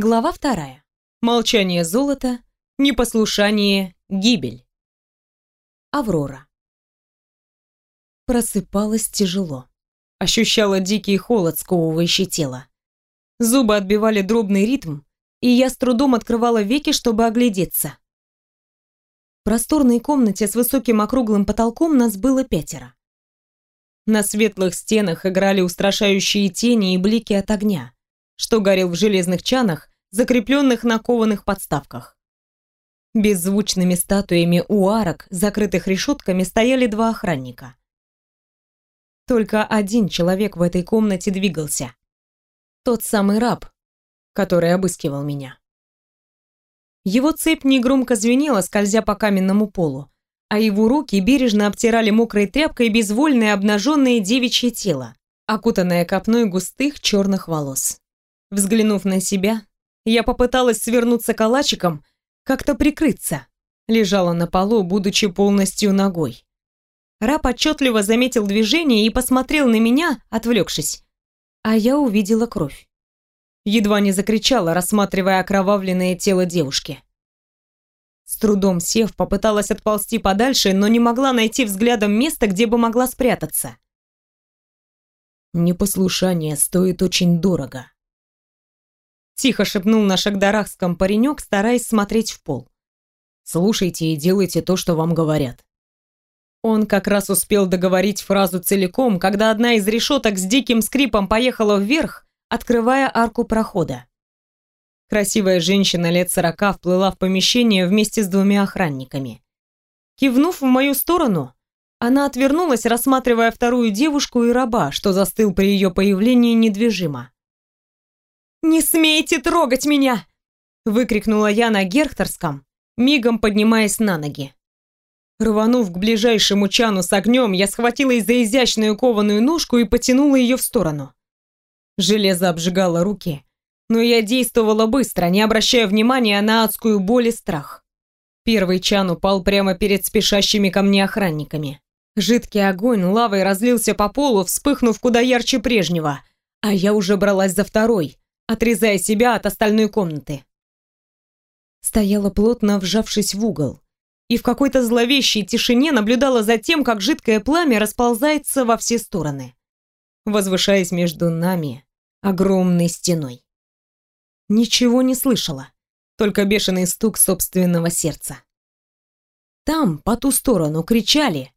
Глава вторая. Молчание золота, непослушание, гибель. Аврора. Просыпалась тяжело. Ощущала дикий холод, сковывающий тело. Зубы отбивали дробный ритм, и я с трудом открывала веки, чтобы оглядеться. В просторной комнате с высоким округлым потолком нас было пятеро. На светлых стенах играли устрашающие тени и блики от огня что горел в железных чанах, закрепленных на кованых подставках. Беззвучными статуями у арок, закрытых решетками, стояли два охранника. Только один человек в этой комнате двигался. Тот самый раб, который обыскивал меня. Его цепь негромко звенела, скользя по каменному полу, а его руки бережно обтирали мокрой тряпкой безвольное обнаженное девичье тело, окутанное копной густых черных волос. Взглянув на себя, я попыталась свернуться калачиком, как-то прикрыться. Лежала на полу, будучи полностью ногой. Раб отчетливо заметил движение и посмотрел на меня, отвлекшись. А я увидела кровь. Едва не закричала, рассматривая окровавленное тело девушки. С трудом сев, попыталась отползти подальше, но не могла найти взглядом место, где бы могла спрятаться. Непослушание стоит очень дорого. Тихо шепнул на шагдарахском паренек, стараясь смотреть в пол. «Слушайте и делайте то, что вам говорят». Он как раз успел договорить фразу целиком, когда одна из решеток с диким скрипом поехала вверх, открывая арку прохода. Красивая женщина лет сорока вплыла в помещение вместе с двумя охранниками. Кивнув в мою сторону, она отвернулась, рассматривая вторую девушку и раба, что застыл при ее появлении недвижимо. «Не смейте трогать меня!» выкрикнула я на герхтерском, мигом поднимаясь на ноги. Рванув к ближайшему чану с огнем, я схватилась за изящную кованую ножку и потянула ее в сторону. Железо обжигало руки, но я действовала быстро, не обращая внимания на адскую боль и страх. Первый чан упал прямо перед спешащими ко мне охранниками. Жидкий огонь лавой разлился по полу, вспыхнув куда ярче прежнего, а я уже бралась за второй, отрезая себя от остальной комнаты. Стояла плотно вжавшись в угол, и в какой-то зловещей тишине наблюдала за тем, как жидкое пламя расползается во все стороны, возвышаясь между нами огромной стеной. Ничего не слышала, только бешеный стук собственного сердца. Там, по ту сторону, кричали,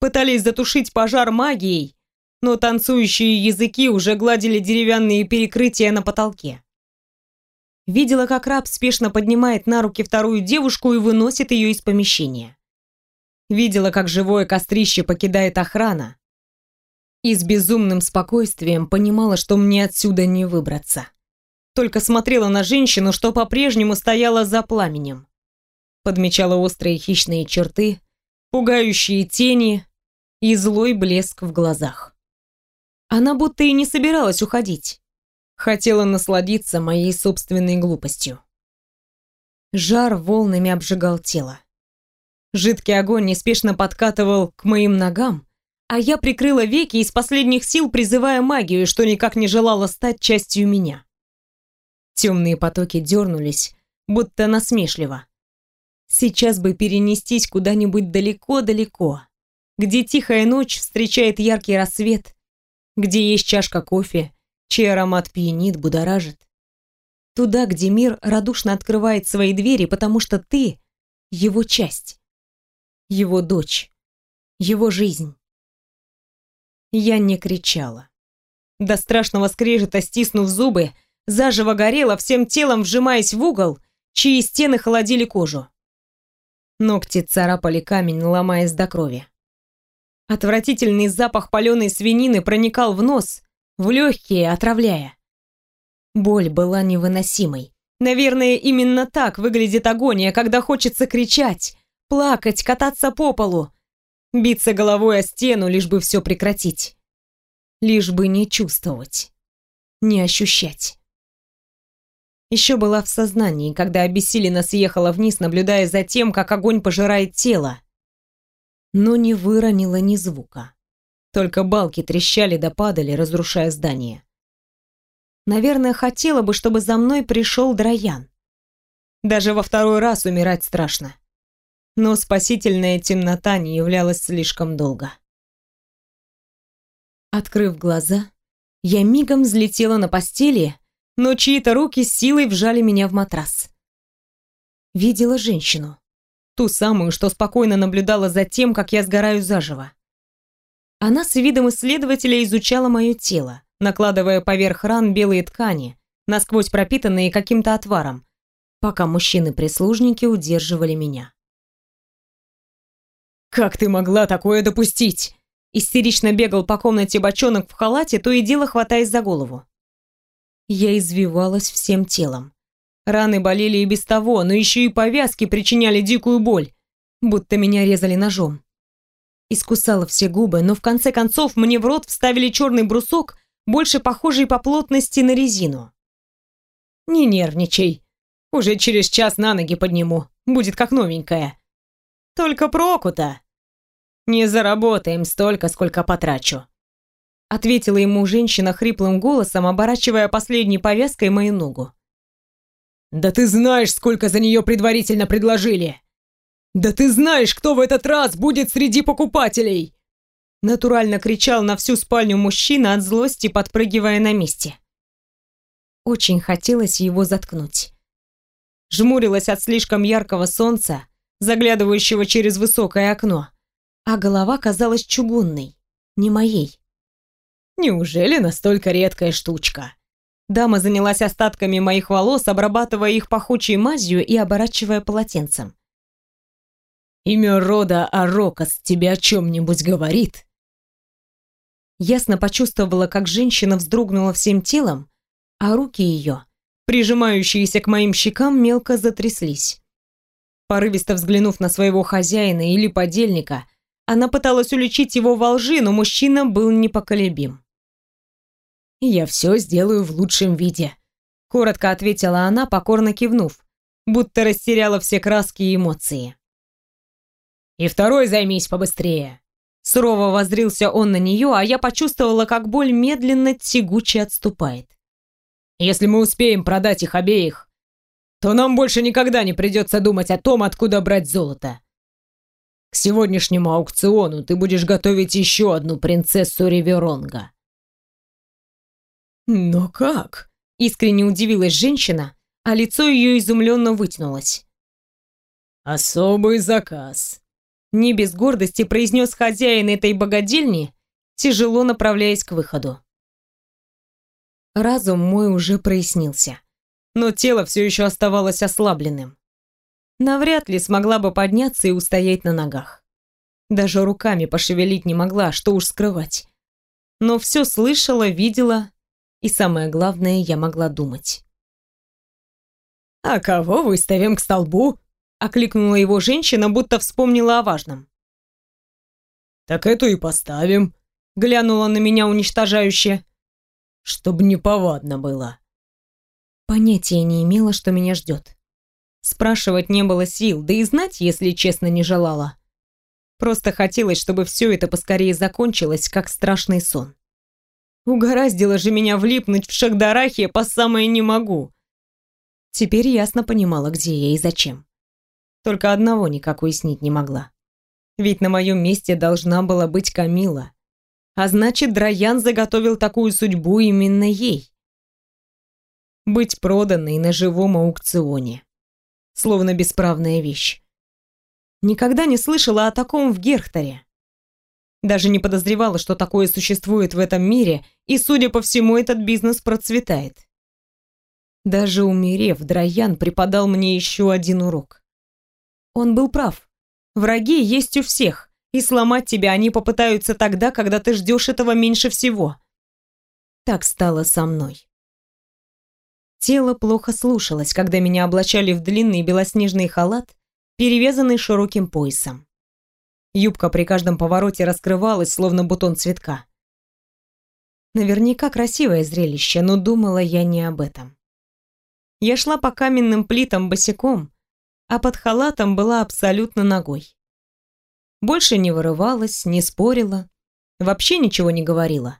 пытались затушить пожар магией, но танцующие языки уже гладили деревянные перекрытия на потолке. Видела, как раб спешно поднимает на руки вторую девушку и выносит ее из помещения. Видела, как живое кострище покидает охрана. И с безумным спокойствием понимала, что мне отсюда не выбраться. Только смотрела на женщину, что по-прежнему стояла за пламенем. Подмечала острые хищные черты, пугающие тени и злой блеск в глазах. Она будто и не собиралась уходить. Хотела насладиться моей собственной глупостью. Жар волнами обжигал тело. Жидкий огонь неспешно подкатывал к моим ногам, а я прикрыла веки из последних сил, призывая магию, что никак не желала стать частью меня. Темные потоки дернулись, будто насмешливо. Сейчас бы перенестись куда-нибудь далеко-далеко, где тихая ночь встречает яркий рассвет, где есть чашка кофе, чей аромат пьянит, будоражит. Туда, где мир радушно открывает свои двери, потому что ты — его часть, его дочь, его жизнь. Я не кричала. До страшного скрежета, стиснув зубы, заживо горела, всем телом вжимаясь в угол, чьи стены холодили кожу. Ногти царапали камень, ломаясь до крови. Отвратительный запах паленой свинины проникал в нос, в легкие, отравляя. Боль была невыносимой. Наверное, именно так выглядит агония, когда хочется кричать, плакать, кататься по полу, биться головой о стену, лишь бы все прекратить. Лишь бы не чувствовать, не ощущать. Еще была в сознании, когда обессиленно съехала вниз, наблюдая за тем, как огонь пожирает тело, но не выронила ни звука. Только балки трещали да падали, разрушая здание. Наверное, хотела бы, чтобы за мной пришел Драян. Даже во второй раз умирать страшно. Но спасительная темнота не являлась слишком долго. Открыв глаза, я мигом взлетела на постели, но чьи-то руки силой вжали меня в матрас. Видела женщину. Ту самую, что спокойно наблюдала за тем, как я сгораю заживо. Она с видом исследователя изучала мое тело, накладывая поверх ран белые ткани, насквозь пропитанные каким-то отваром, пока мужчины-прислужники удерживали меня. «Как ты могла такое допустить?» Истерично бегал по комнате бочонок в халате, то и дело хватаясь за голову. Я извивалась всем телом. Раны болели и без того, но еще и повязки причиняли дикую боль, будто меня резали ножом. Искусала все губы, но в конце концов мне в рот вставили черный брусок, больше похожий по плотности на резину. «Не нервничай. Уже через час на ноги подниму. Будет как новенькая. Только проку-то. Не заработаем столько, сколько потрачу. Ответила ему женщина хриплым голосом, оборачивая последней повязкой мою ногу. Да ты знаешь, сколько за нее предварительно предложили. Да ты знаешь, кто в этот раз будет среди покупателей. Натурально кричал на всю спальню мужчина от злости, подпрыгивая на месте. Очень хотелось его заткнуть. Жмурилась от слишком яркого солнца, заглядывающего через высокое окно а голова казалась чугунной, не моей. Неужели настолько редкая штучка? Дама занялась остатками моих волос, обрабатывая их пахучей мазью и оборачивая полотенцем. «Имя рода Арокас тебе о чем-нибудь говорит?» Ясно почувствовала, как женщина вздрогнула всем телом, а руки ее, прижимающиеся к моим щекам, мелко затряслись. Порывисто взглянув на своего хозяина или подельника, она пыталась уличить его во лжи, но мужчина был непоколебим. «Я все сделаю в лучшем виде», — коротко ответила она, покорно кивнув, будто растеряла все краски и эмоции. «И второй займись побыстрее», Сурово воздрился он на нее, а я почувствовала, как боль медленно тягуче отступает. «Если мы успеем продать их обеих, то нам больше никогда не придется думать о том, откуда брать золото. К сегодняшнему аукциону ты будешь готовить еще одну принцессу Риверонга. Но как? Искренне удивилась женщина, а лицо ее изумленно вытянулось. Особый заказ. Не без гордости произнес хозяин этой богадельни, тяжело направляясь к выходу. Разум мой уже прояснился, но тело все еще оставалось ослабленным навряд ли смогла бы подняться и устоять на ногах. Даже руками пошевелить не могла, что уж скрывать. Но все слышала, видела, и самое главное, я могла думать. «А кого выставим к столбу?» — окликнула его женщина, будто вспомнила о важном. «Так эту и поставим», — глянула на меня уничтожающе. «Чтоб неповадно было». Понятия не имела, что меня ждет. Спрашивать не было сил, да и знать, если честно, не желала. Просто хотелось, чтобы все это поскорее закончилось, как страшный сон. Угораздило же меня влипнуть в Шагдарахе по самое не могу. Теперь ясно понимала, где я и зачем. Только одного никак уяснить не могла. Ведь на моем месте должна была быть Камила. А значит, Драян заготовил такую судьбу именно ей. Быть проданной на живом аукционе словно бесправная вещь. Никогда не слышала о таком в Герхторе. Даже не подозревала, что такое существует в этом мире, и, судя по всему, этот бизнес процветает. Даже умерев, Драян преподал мне еще один урок. Он был прав. Враги есть у всех, и сломать тебя они попытаются тогда, когда ты ждешь этого меньше всего. Так стало со мной. Тело плохо слушалось, когда меня облачали в длинный белоснежный халат, перевязанный широким поясом. Юбка при каждом повороте раскрывалась, словно бутон цветка. Наверняка красивое зрелище, но думала я не об этом. Я шла по каменным плитам босиком, а под халатом была абсолютно ногой. Больше не вырывалась, не спорила, вообще ничего не говорила.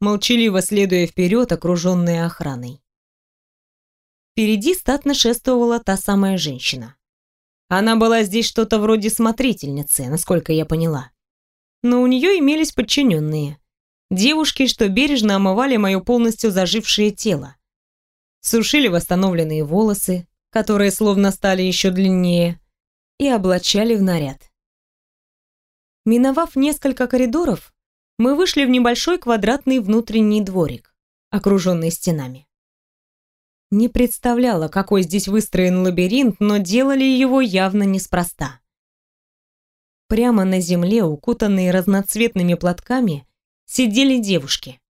молчаливо следуя вперед, окруженная охраной. Впереди статно шествовала та самая женщина. Она была здесь что-то вроде смотрительницы, насколько я поняла. Но у нее имелись подчиненные. Девушки, что бережно омывали мое полностью зажившее тело. Сушили восстановленные волосы, которые словно стали еще длиннее, и облачали в наряд. Миновав несколько коридоров, мы вышли в небольшой квадратный внутренний дворик, окруженный стенами. Не представляла, какой здесь выстроен лабиринт, но делали его явно неспроста. Прямо на земле, укутанные разноцветными платками, сидели девушки.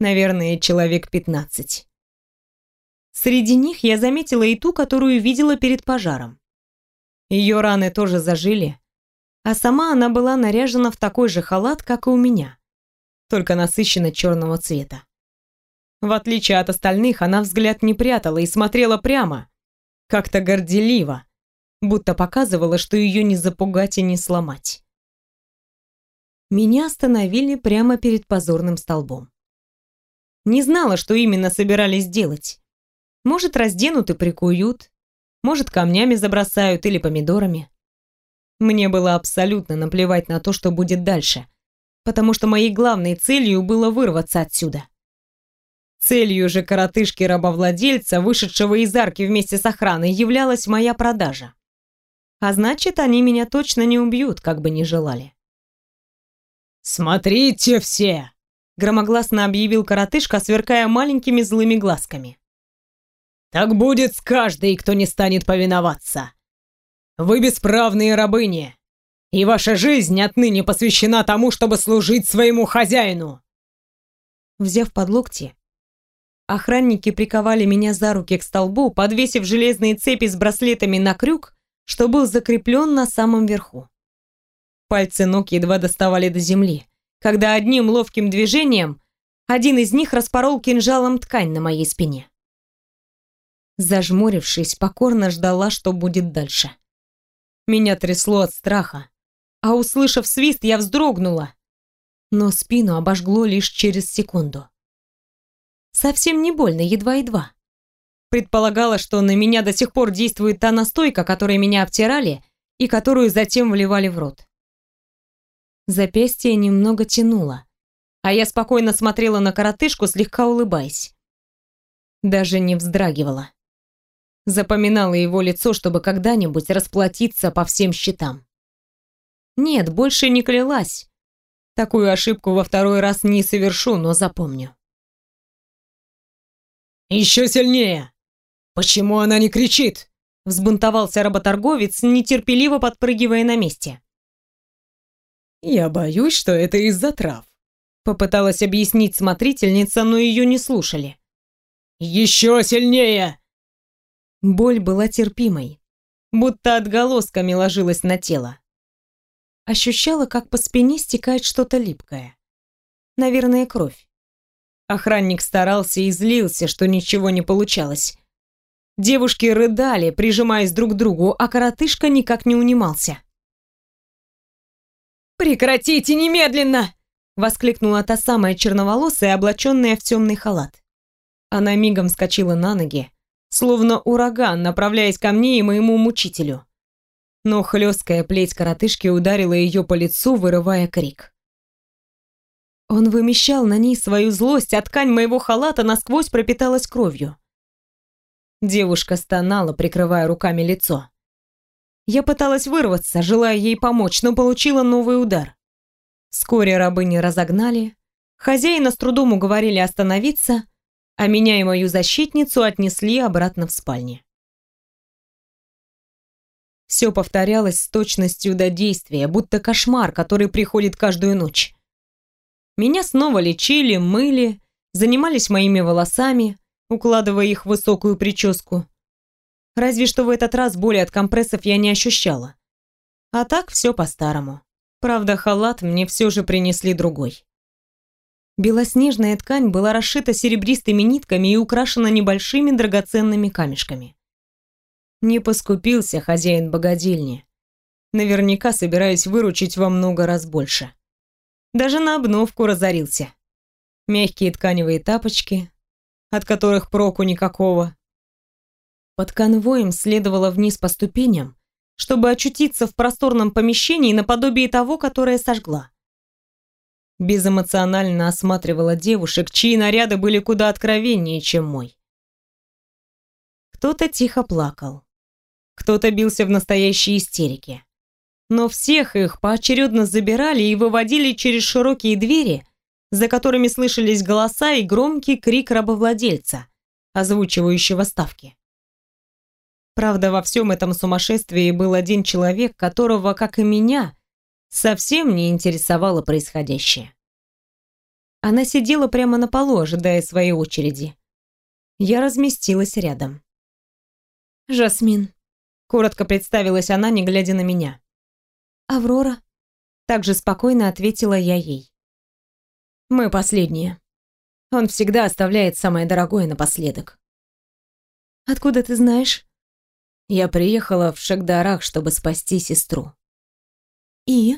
Наверное, человек пятнадцать. Среди них я заметила и ту, которую видела перед пожаром. Ее раны тоже зажили, а сама она была наряжена в такой же халат, как и у меня, только насыщенно черного цвета. В отличие от остальных, она взгляд не прятала и смотрела прямо, как-то горделиво, будто показывала, что ее не запугать и не сломать. Меня остановили прямо перед позорным столбом. Не знала, что именно собирались делать. Может, разденут и прикуют, может, камнями забросают или помидорами. Мне было абсолютно наплевать на то, что будет дальше, потому что моей главной целью было вырваться отсюда. Целью же коротышки-рабовладельца, вышедшего из арки вместе с охраной, являлась моя продажа. А значит, они меня точно не убьют, как бы ни желали. «Смотрите все!» — громогласно объявил коротышка, сверкая маленькими злыми глазками. «Так будет с каждой, кто не станет повиноваться. Вы бесправные рабыни, и ваша жизнь отныне посвящена тому, чтобы служить своему хозяину!» Взяв под локти, Охранники приковали меня за руки к столбу, подвесив железные цепи с браслетами на крюк, что был закреплен на самом верху. Пальцы ног едва доставали до земли, когда одним ловким движением один из них распорол кинжалом ткань на моей спине. Зажмурившись, покорно ждала, что будет дальше. Меня трясло от страха, а услышав свист, я вздрогнула, но спину обожгло лишь через секунду. Совсем не больно, едва-едва. Предполагала, что на меня до сих пор действует та настойка, которой меня обтирали и которую затем вливали в рот. Запястье немного тянуло, а я спокойно смотрела на коротышку, слегка улыбаясь. Даже не вздрагивала. Запоминала его лицо, чтобы когда-нибудь расплатиться по всем счетам. Нет, больше не клялась. Такую ошибку во второй раз не совершу, но запомню. «Еще сильнее! Почему она не кричит?» Взбунтовался работорговец, нетерпеливо подпрыгивая на месте. «Я боюсь, что это из-за трав», — попыталась объяснить смотрительница, но ее не слушали. «Еще сильнее!» Боль была терпимой, будто отголосками ложилась на тело. Ощущала, как по спине стекает что-то липкое. Наверное, кровь. Охранник старался и злился, что ничего не получалось. Девушки рыдали, прижимаясь друг к другу, а коротышка никак не унимался. «Прекратите немедленно!» — воскликнула та самая черноволосая, облаченная в темный халат. Она мигом вскочила на ноги, словно ураган, направляясь ко мне и моему мучителю. Но хлесткая плеть коротышки ударила ее по лицу, вырывая крик. Он вымещал на ней свою злость, а ткань моего халата насквозь пропиталась кровью. Девушка стонала, прикрывая руками лицо. Я пыталась вырваться, желая ей помочь, но получила новый удар. Вскоре рабыни разогнали, хозяина с трудом уговорили остановиться, а меня и мою защитницу отнесли обратно в спальню. Все повторялось с точностью до действия, будто кошмар, который приходит каждую ночь. Меня снова лечили, мыли, занимались моими волосами, укладывая их в высокую прическу. Разве что в этот раз боли от компрессов я не ощущала. А так все по-старому. Правда, халат мне все же принесли другой. Белоснежная ткань была расшита серебристыми нитками и украшена небольшими драгоценными камешками. Не поскупился хозяин богадельни. Наверняка собираюсь выручить во много раз больше. Даже на обновку разорился. Мягкие тканевые тапочки, от которых проку никакого. Под конвоем следовала вниз по ступеням, чтобы очутиться в просторном помещении наподобие того, которое сожгла. Безэмоционально осматривала девушек, чьи наряды были куда откровеннее, чем мой. Кто-то тихо плакал, кто-то бился в настоящей истерике. Но всех их поочередно забирали и выводили через широкие двери, за которыми слышались голоса и громкий крик рабовладельца, озвучивающего ставки. Правда, во всем этом сумасшествии был один человек, которого, как и меня, совсем не интересовало происходящее. Она сидела прямо на полу, ожидая своей очереди. Я разместилась рядом. «Жасмин», — коротко представилась она, не глядя на меня. «Аврора?» Также спокойно ответила я ей. «Мы последние. Он всегда оставляет самое дорогое напоследок». «Откуда ты знаешь?» «Я приехала в Шагдарах, чтобы спасти сестру». «И?»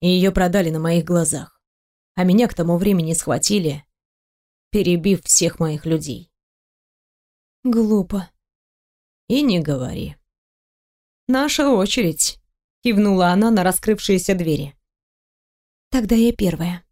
Ее продали на моих глазах, а меня к тому времени схватили, перебив всех моих людей. «Глупо». «И не говори». «Наша очередь» кивнула она на раскрывшиеся двери. Тогда я первая.